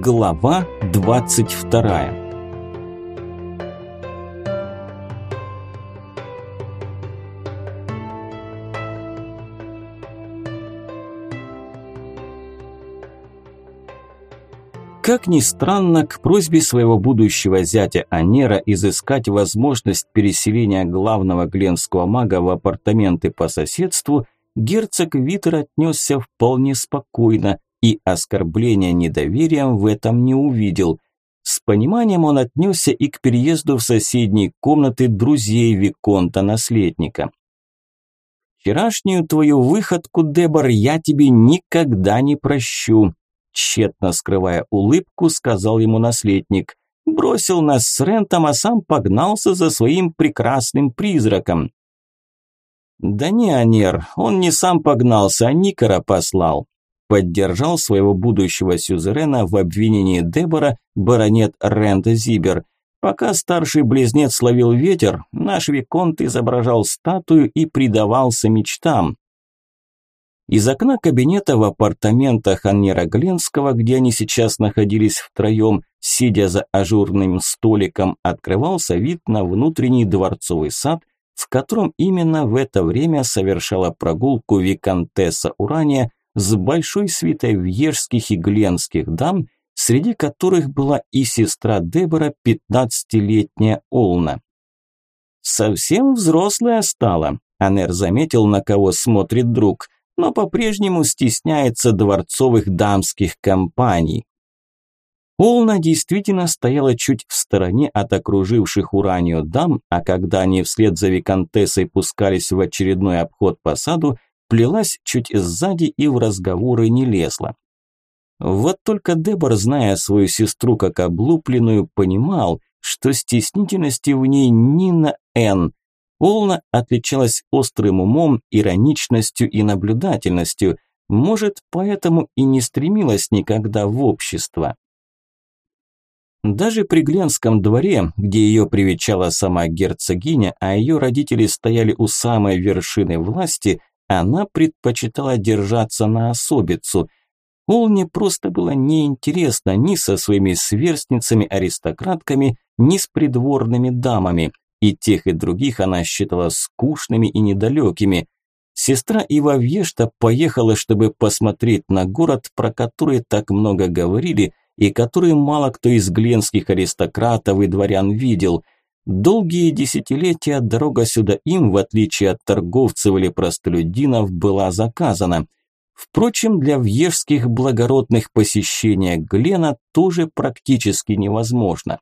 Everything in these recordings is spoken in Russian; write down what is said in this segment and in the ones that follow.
Глава 22 Как ни странно, к просьбе своего будущего зятя Анера изыскать возможность переселения главного гленского мага в апартаменты по соседству, герцог Витер отнесся вполне спокойно, и оскорбления недоверием в этом не увидел. С пониманием он отнесся и к переезду в соседние комнаты друзей Виконта-наследника. «Вчерашнюю твою выходку, Дебор, я тебе никогда не прощу», тщетно скрывая улыбку, сказал ему наследник. «Бросил нас с Рентом, а сам погнался за своим прекрасным призраком». «Да не, Анер, он не сам погнался, а Никора послал поддержал своего будущего сюзерена в обвинении Дебора баронет Рента Зибер. Пока старший близнец ловил ветер, наш Виконт изображал статую и предавался мечтам. Из окна кабинета в апартаментах Аннера Гленского, где они сейчас находились втроем, сидя за ажурным столиком, открывался вид на внутренний дворцовый сад, в котором именно в это время совершала прогулку виконтесса Урания с большой свитой вьежских и гленских дам, среди которых была и сестра Дебора, пятнадцатилетняя Олна. «Совсем взрослая стала», – Анер заметил, на кого смотрит друг, но по-прежнему стесняется дворцовых дамских компаний. Олна действительно стояла чуть в стороне от окруживших Уранию дам, а когда они вслед за виконтессой пускались в очередной обход по саду, плелась чуть сзади и в разговоры не лезла. Вот только Дебор, зная свою сестру как облупленную, понимал, что стеснительности в ней ни на «Н». Олна отличалась острым умом, ироничностью и наблюдательностью, может, поэтому и не стремилась никогда в общество. Даже при Гленском дворе, где ее привечала сама герцогиня, а ее родители стояли у самой вершины власти, она предпочитала держаться на особицу. Олне просто было неинтересно ни со своими сверстницами-аристократками, ни с придворными дамами. И тех, и других она считала скучными и недалекими. Сестра Ивавьешта поехала, чтобы посмотреть на город, про который так много говорили, и который мало кто из гленских аристократов и дворян видел – Долгие десятилетия дорога сюда им, в отличие от торговцев или простолюдинов, была заказана. Впрочем, для вьежских благородных посещения Глена тоже практически невозможно.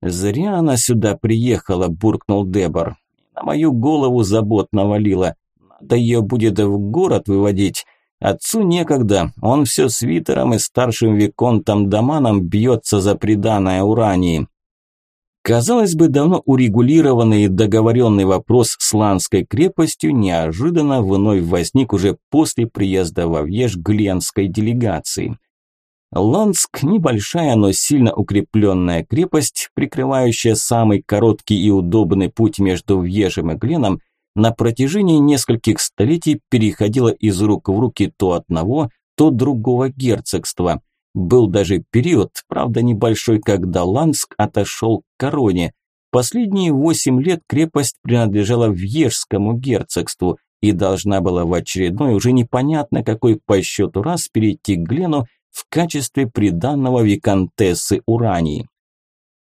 «Зря она сюда приехала», – буркнул Дебор. «На мою голову забот навалила. Надо ее будет в город выводить. Отцу некогда, он все с Витером и старшим Виконтом Даманом бьется за приданное Урании. Казалось бы, давно урегулированный и договоренный вопрос с Ланской крепостью неожиданно вновь возник уже после приезда во Вьеж Гленской делегации. Ланск – небольшая, но сильно укрепленная крепость, прикрывающая самый короткий и удобный путь между Вьежем и Гленом, на протяжении нескольких столетий переходила из рук в руки то одного, то другого герцогства. Был даже период, правда небольшой, когда Ланск отошел к короне. Последние восемь лет крепость принадлежала Вьежскому герцогству и должна была в очередной, уже непонятно какой по счету раз, перейти к Глену в качестве приданного виконтессы Урании.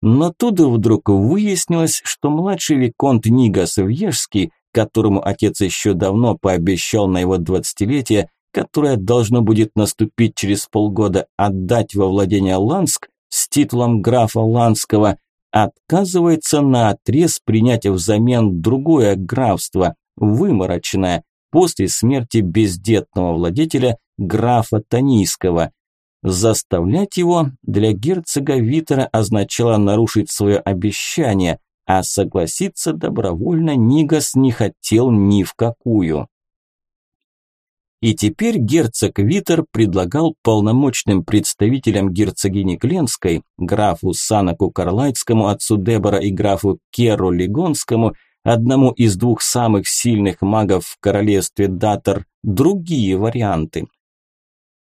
Но тут вдруг выяснилось, что младший виконт Нигас Вьежский, которому отец еще давно пообещал на его двадцатилетие которое должно будет наступить через полгода, отдать во владение Ланск с титулом графа Ланского, отказывается на отрез принять взамен другое графство, выморочное, после смерти бездетного владетеля графа Танийского. Заставлять его для герцога Витера означало нарушить свое обещание, а согласиться добровольно Нигас не хотел ни в какую. И теперь герцог Витер предлагал полномочным представителям герцогини Гленской, графу Санаку Карлайтскому, отцу Дебора и графу Керу Легонскому, одному из двух самых сильных магов в королевстве Датор, другие варианты.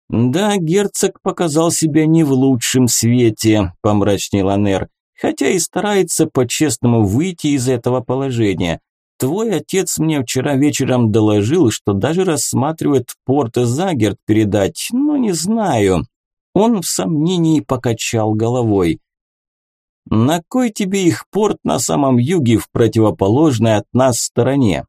«Да, герцог показал себя не в лучшем свете», – помрачнел Анер, «хотя и старается по-честному выйти из этого положения. Твой отец мне вчера вечером доложил, что даже рассматривает порт Загерт передать, но не знаю». Он в сомнении покачал головой. «На кой тебе их порт на самом юге в противоположной от нас стороне?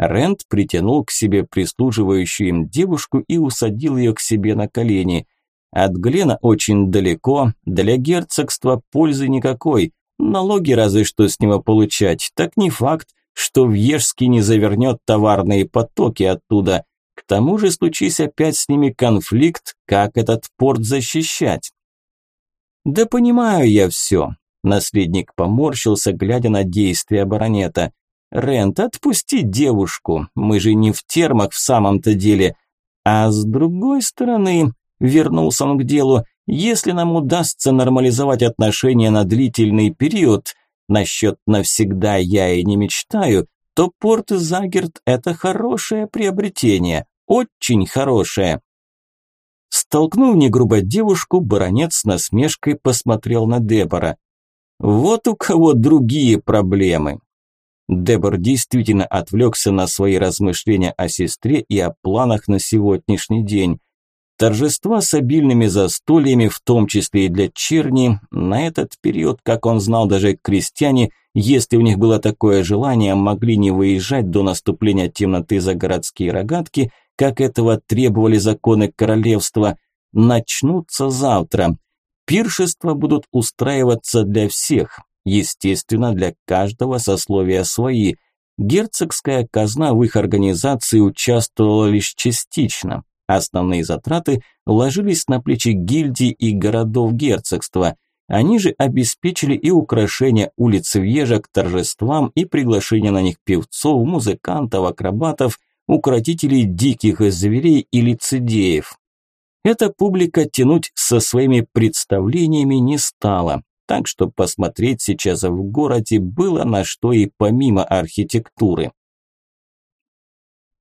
Рент притянул к себе прислуживающую им девушку и усадил ее к себе на колени. От Глена очень далеко, для герцогства пользы никакой, налоги разве что с него получать, так не факт, что в Ежске не завернет товарные потоки оттуда. К тому же, случись опять с ними конфликт, как этот порт защищать? Да понимаю я все. Наследник поморщился, глядя на действия баронета. Рент, отпусти девушку, мы же не в термах в самом-то деле. А с другой стороны, вернулся он к делу, если нам удастся нормализовать отношения на длительный период, насчет навсегда я и не мечтаю, то порт Загерт – это хорошее приобретение, очень хорошее. Столкнув негрубо девушку, баронец с насмешкой посмотрел на Дебора. Вот у кого другие проблемы. Дебор действительно отвлекся на свои размышления о сестре и о планах на сегодняшний день. Торжества с обильными застольями, в том числе и для черни, на этот период, как он знал, даже крестьяне, если у них было такое желание, могли не выезжать до наступления темноты за городские рогатки, как этого требовали законы королевства, начнутся завтра. Пиршества будут устраиваться для всех, Естественно, для каждого сословия свои. Герцогская казна в их организации участвовала лишь частично. Основные затраты ложились на плечи гильдий и городов герцогства. Они же обеспечили и украшение улиц Вежа к торжествам и приглашение на них певцов, музыкантов, акробатов, укротителей диких зверей и лицедеев. Эта публика тянуть со своими представлениями не стала так что посмотреть сейчас в городе было на что и помимо архитектуры.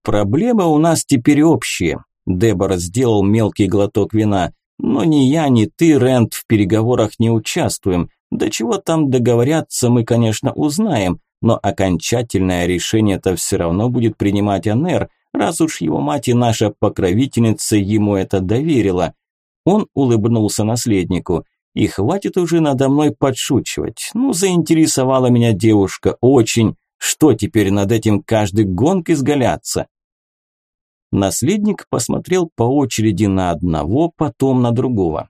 Проблема у нас теперь общая. Дебора сделал мелкий глоток вина. Но ни я, ни ты, Рент, в переговорах не участвуем. До чего там договорятся, мы, конечно, узнаем, но окончательное решение-то все равно будет принимать Анер, раз уж его мать и наша покровительница ему это доверила. Он улыбнулся наследнику. И хватит уже надо мной подшучивать. Ну, заинтересовала меня девушка очень. Что теперь над этим каждый гонг изгаляться? Наследник посмотрел по очереди на одного, потом на другого.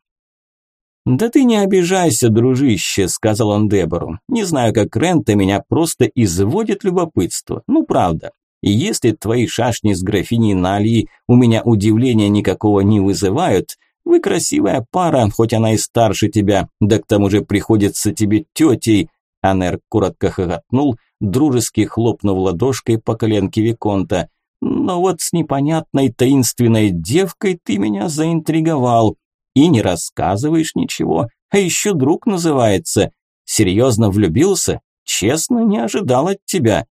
«Да ты не обижайся, дружище», – сказал он Дебору. «Не знаю, как Рента меня просто изводит любопытство. Ну, правда. И если твои шашни с графиней Налии у меня удивления никакого не вызывают, вы красивая пара, хоть она и старше тебя, да к тому же приходится тебе тетей. Анер коротко хохотнул, дружески хлопнув ладошкой по коленке Виконта. Но вот с непонятной таинственной девкой ты меня заинтриговал. И не рассказываешь ничего, а еще друг называется. Серьезно влюбился? Честно, не ожидал от тебя.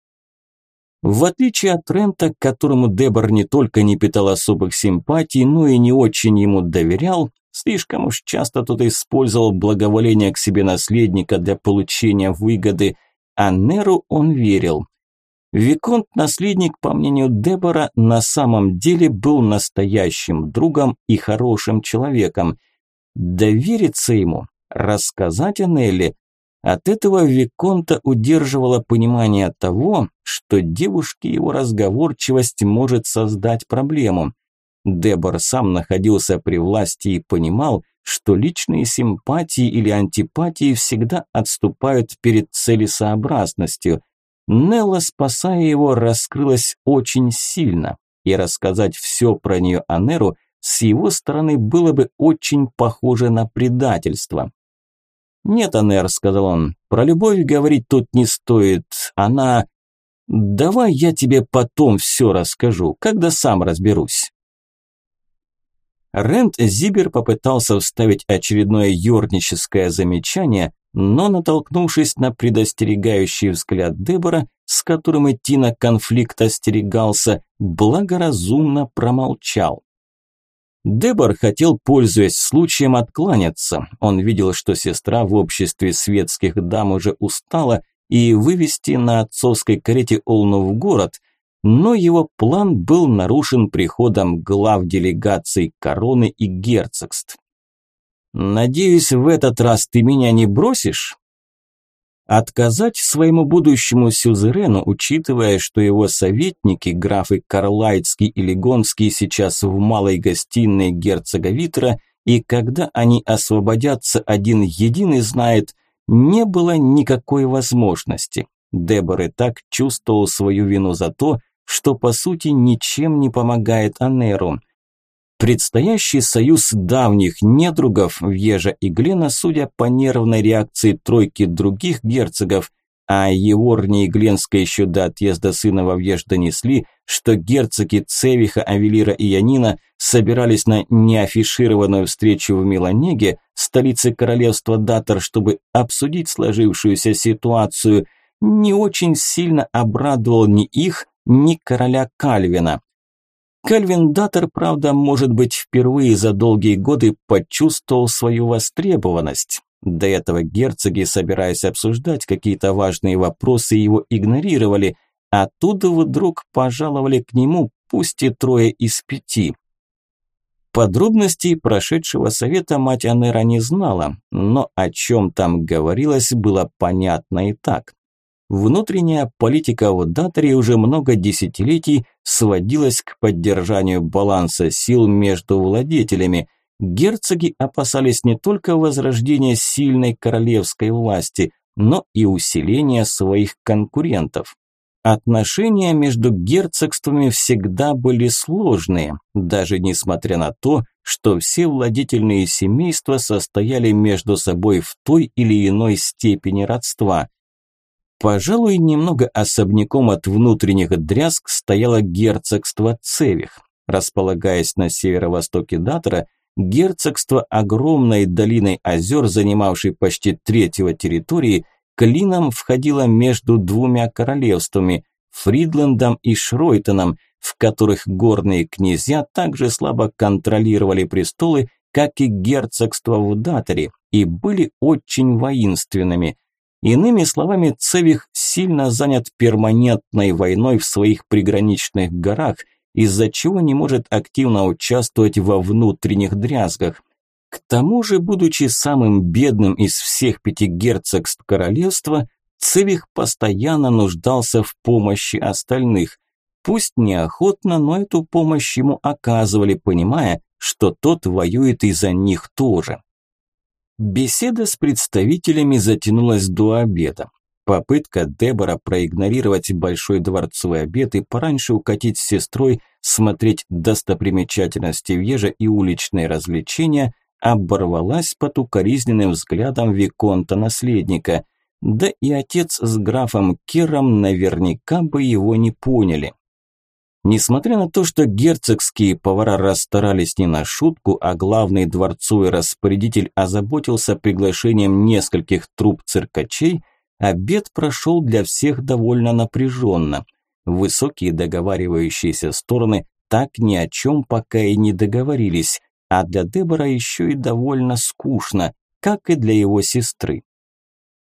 В отличие от Трента, к которому Дебор не только не питал особых симпатий, но и не очень ему доверял, слишком уж часто тот использовал благоволение к себе наследника для получения выгоды, а Неру он верил. Виконт-наследник, по мнению Дебора, на самом деле был настоящим другом и хорошим человеком. Довериться ему, рассказать о Нелли, от этого Виконта удерживало понимание того, что девушке его разговорчивость может создать проблему. Дебор сам находился при власти и понимал, что личные симпатии или антипатии всегда отступают перед целесообразностью. Нелла, спасая его, раскрылась очень сильно, и рассказать все про нее Анеру с его стороны было бы очень похоже на предательство. «Нет, Анер», – сказал он, – «про любовь говорить тут не стоит. Она...» «Давай я тебе потом все расскажу, когда сам разберусь». Рент Зибер попытался вставить очередное юрническое замечание, но, натолкнувшись на предостерегающий взгляд Дебора, с которым идти на конфликт остерегался, благоразумно промолчал. Дебор хотел, пользуясь случаем, откланяться. Он видел, что сестра в обществе светских дам уже устала и вывести на отцовской карете Олну в город, но его план был нарушен приходом глав делегаций короны и герцогств. «Надеюсь, в этот раз ты меня не бросишь?» Отказать своему будущему сюзерену, учитывая, что его советники, графы Карлайтский и Легонский, сейчас в малой гостиной герцога Витра, и когда они освободятся, один единый знает, не было никакой возможности. Дебор и так чувствовал свою вину за то, что по сути ничем не помогает Анеру. Предстоящий союз давних недругов Вежа и Глена, судя по нервной реакции тройки других герцогов, а Еворне и Гленска еще до отъезда сына во Веж донесли, что герцоги Цевиха, Авелира и Янина собирались на неафишированную встречу в Миланеге, столице королевства Датор, чтобы обсудить сложившуюся ситуацию, не очень сильно обрадовал ни их, ни короля Кальвина. Кельвин Даттер, правда, может быть, впервые за долгие годы почувствовал свою востребованность. До этого герцоги, собираясь обсуждать какие-то важные вопросы, его игнорировали, а тут вдруг пожаловали к нему, пусть и трое из пяти. Подробностей прошедшего совета мать Анера не знала, но о чем там говорилось, было понятно и так. Внутренняя политика в Даторе уже много десятилетий сводилась к поддержанию баланса сил между владетелями. Герцоги опасались не только возрождения сильной королевской власти, но и усиления своих конкурентов. Отношения между герцогствами всегда были сложные, даже несмотря на то, что все владетельные семейства состояли между собой в той или иной степени родства. Пожалуй, немного особняком от внутренних дрязг стояло герцогство Цевих. Располагаясь на северо-востоке Датра, герцогство огромной долиной озер, занимавшей почти третьего территории, клином входило между двумя королевствами – Фридлендом и Шройтоном, в которых горные князья также слабо контролировали престолы, как и герцогство в Датаре, и были очень воинственными – Иными словами, Цевих сильно занят перманентной войной в своих приграничных горах, из-за чего не может активно участвовать во внутренних дрязгах. К тому же, будучи самым бедным из всех пяти герцогств королевства, Цевих постоянно нуждался в помощи остальных. Пусть неохотно, но эту помощь ему оказывали, понимая, что тот воюет и за них тоже. Беседа с представителями затянулась до обеда. Попытка Дебора проигнорировать большой дворцовый обед и пораньше укатить с сестрой смотреть достопримечательности Вежа и уличные развлечения оборвалась под укоризненным взглядом Виконта-наследника. Да и отец с графом Кером наверняка бы его не поняли. Несмотря на то, что герцогские повара расстарались не на шутку, а главный дворцовый распорядитель озаботился приглашением нескольких труп циркачей, обед прошел для всех довольно напряженно. Высокие договаривающиеся стороны так ни о чем пока и не договорились, а для Дебора еще и довольно скучно, как и для его сестры.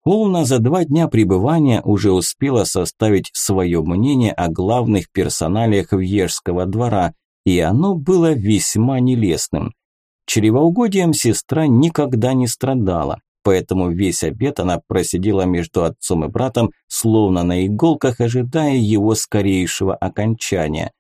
Луна за два дня пребывания уже успела составить свое мнение о главных персоналиях Вьежского двора, и оно было весьма нелестным. Чревоугодием сестра никогда не страдала, поэтому весь обед она просидела между отцом и братом, словно на иголках, ожидая его скорейшего окончания.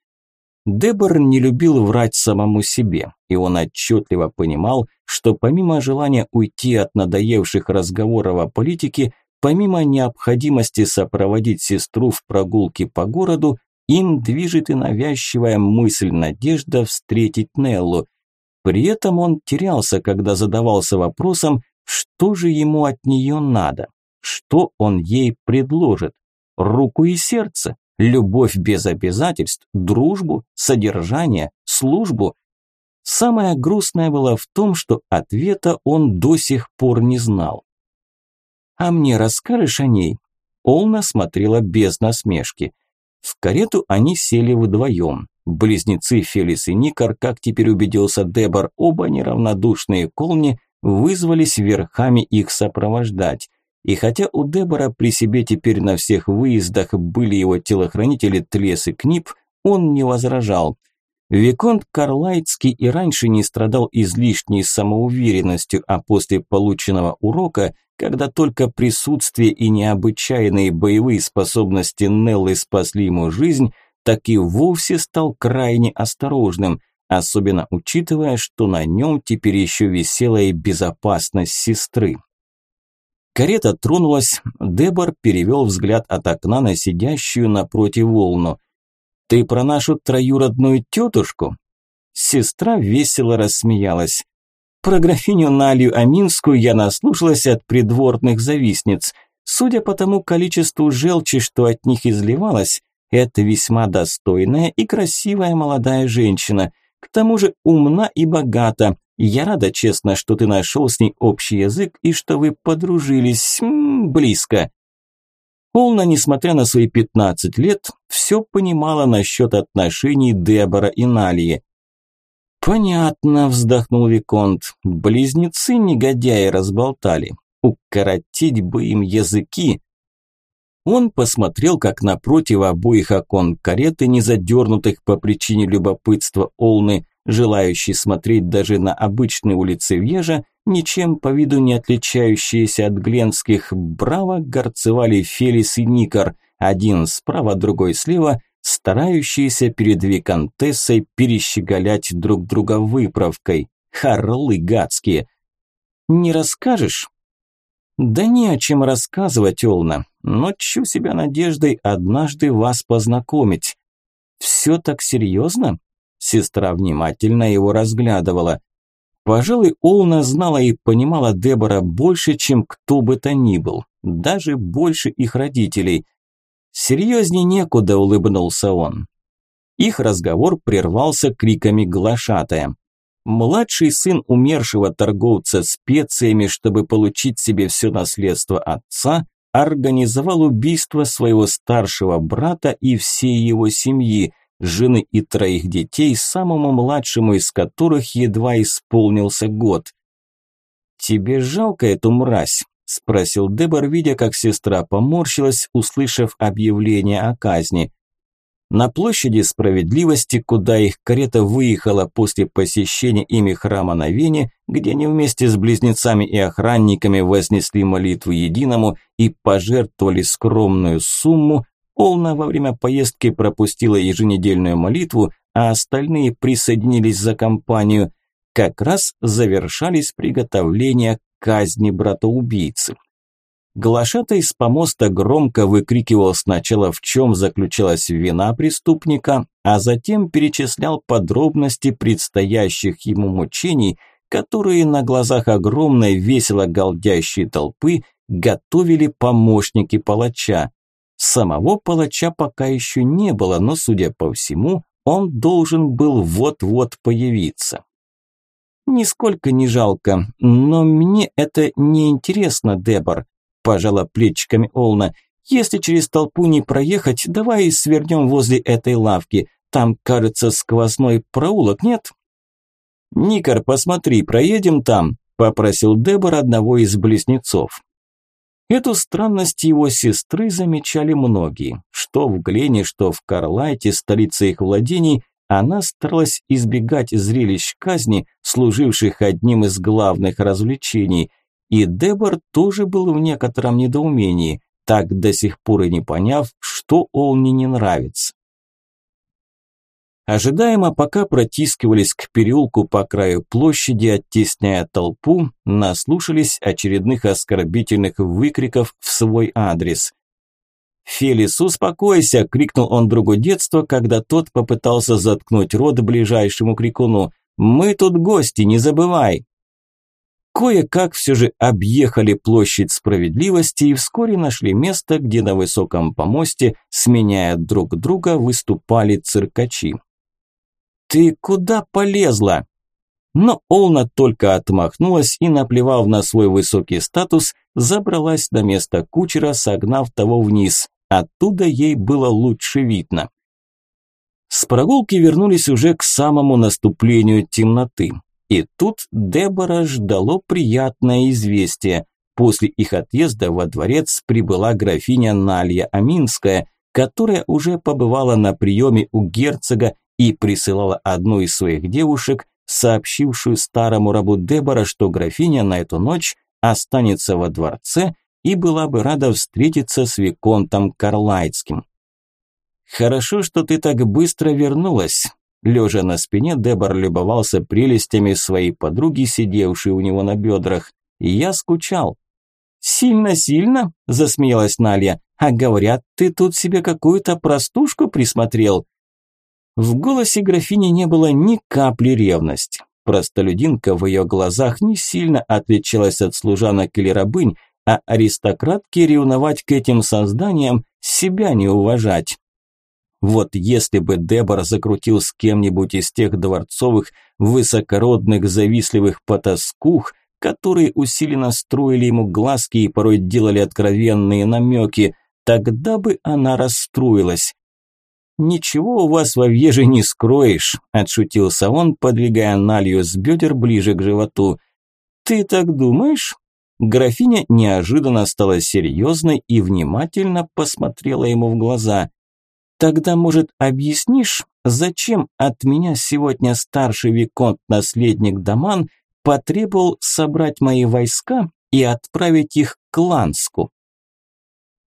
Дебор не любил врать самому себе, и он отчетливо понимал, что помимо желания уйти от надоевших разговоров о политике, помимо необходимости сопроводить сестру в прогулке по городу, им движет и навязчивая мысль-надежда встретить Неллу. При этом он терялся, когда задавался вопросом, что же ему от нее надо, что он ей предложит, руку и сердце, любовь без обязательств, дружбу, содержание, службу. Самое грустное было в том, что ответа он до сих пор не знал. «А мне расскажешь о ней?» Олна смотрела без насмешки. В карету они сели вдвоем. Близнецы Фелис и Никар, как теперь убедился Дебор, оба неравнодушные колни, вызвались верхами их сопровождать. И хотя у Дебора при себе теперь на всех выездах были его телохранители Тлес и Книп, он не возражал. Виконт Карлайтский и раньше не страдал излишней самоуверенностью, а после полученного урока, когда только присутствие и необычайные боевые способности Неллы спасли ему жизнь, так и вовсе стал крайне осторожным, особенно учитывая, что на нем теперь еще висела и безопасность сестры. Карета тронулась, Дебор перевел взгляд от окна на сидящую напротив волну. «Ты про нашу троюродную тетушку?» Сестра весело рассмеялась. Про графиню Налью Аминскую я наслушалась от придворных завистниц. Судя по тому количеству желчи, что от них изливалось, это весьма достойная и красивая молодая женщина. К тому же умна и богата. Я рада, честно, что ты нашел с ней общий язык и что вы подружились м -м, близко. Полна, несмотря на свои 15 лет, все понимала насчет отношений Дебора и Налии. «Понятно», – вздохнул Виконт. «Близнецы негодяи разболтали. Укоротить бы им языки». Он посмотрел, как напротив обоих окон кареты, не задернутых по причине любопытства Олны, желающий смотреть даже на обычные улицы Вьежа, ничем по виду не отличающиеся от гленских, браво горцевали Фелис и Никар, один справа, другой слева, старающиеся перед виконтессой перещеголять друг друга выправкой. Харлы гадские. «Не расскажешь?» «Да не о чем рассказывать, Олна, но чу себя надеждой однажды вас познакомить». «Все так серьезно?» Сестра внимательно его разглядывала. Пожалуй, Олна знала и понимала Дебора больше, чем кто бы то ни был, даже больше их родителей. Серьезней некуда, улыбнулся он. Их разговор прервался криками глашатая. Младший сын умершего торговца специями, чтобы получить себе все наследство отца, организовал убийство своего старшего брата и всей его семьи – жены и троих детей, самому младшему из которых едва исполнился год. «Тебе жалко эту мразь?» – спросил Дебор, видя, как сестра поморщилась, услышав объявление о казни. На площади справедливости, куда их карета выехала после посещения ими храма на Вене, где они вместе с близнецами и охранниками вознесли молитву единому и пожертвовали скромную сумму, Олна во время поездки пропустила еженедельную молитву, а остальные присоединились за компанию. Как раз завершались приготовления к казни брата-убийцы. Глашатай с помоста громко выкрикивал сначала, в чем заключалась вина преступника, а затем перечислял подробности предстоящих ему мучений, которые на глазах огромной весело галдящей толпы готовили помощники палача. Самого палача пока еще не было, но, судя по всему, он должен был вот-вот появиться. «Нисколько не жалко, но мне это не интересно, Дебор», – пожала плечиками Олна. «Если через толпу не проехать, давай свернем возле этой лавки. Там, кажется, сквозной проулок, нет?» «Никар, посмотри, проедем там», – попросил Дебор одного из близнецов. Эту странность его сестры замечали многие. Что в Глене, что в Карлайте, столице их владений, она старалась избегать зрелищ казни, служивших одним из главных развлечений. И Дебор тоже был в некотором недоумении, так до сих пор и не поняв, что Олни не нравится. Ожидаемо, пока протискивались к переулку по краю площади, оттесняя толпу, наслушались очередных оскорбительных выкриков в свой адрес. «Фелис, успокойся!» – крикнул он другу детства, когда тот попытался заткнуть рот ближайшему крикуну. «Мы тут гости, не забывай!» Кое-как все же объехали площадь справедливости и вскоре нашли место, где на высоком помосте, сменяя друг друга, выступали циркачи. «Ты куда полезла?» Но Олна только отмахнулась и, наплевав на свой высокий статус, забралась на место кучера, согнав того вниз. Оттуда ей было лучше видно. С прогулки вернулись уже к самому наступлению темноты. И тут Дебора ждало приятное известие. После их отъезда во дворец прибыла графиня Налья Аминская, которая уже побывала на приеме у герцога и присылала одну из своих девушек, сообщившую старому рабу Дебора, что графиня на эту ночь останется во дворце и была бы рада встретиться с Виконтом Карлайтским. «Хорошо, что ты так быстро вернулась». Лежа на спине, Дебор любовался прелестями своей подруги, сидевшей у него на бедрах. «Я скучал». «Сильно-сильно?» – засмеялась Налья. «А говорят, ты тут себе какую-то простушку присмотрел». В голосе графини не было ни капли ревности. Простолюдинка в ее глазах не сильно отличалась от служанок или рабынь, а аристократки ревновать к этим созданиям, себя не уважать. Вот если бы Дебор закрутил с кем-нибудь из тех дворцовых, высокородных, завистливых потаскух, которые усиленно строили ему глазки и порой делали откровенные намеки, тогда бы она расстроилась. «Ничего у вас во веже не скроешь», – отшутился он, подвигая Налью с бедер ближе к животу. «Ты так думаешь?» Графиня неожиданно стала серьезной и внимательно посмотрела ему в глаза. Тогда, может, объяснишь, зачем от меня сегодня старший виконт-наследник Даман потребовал собрать мои войска и отправить их к Ланску?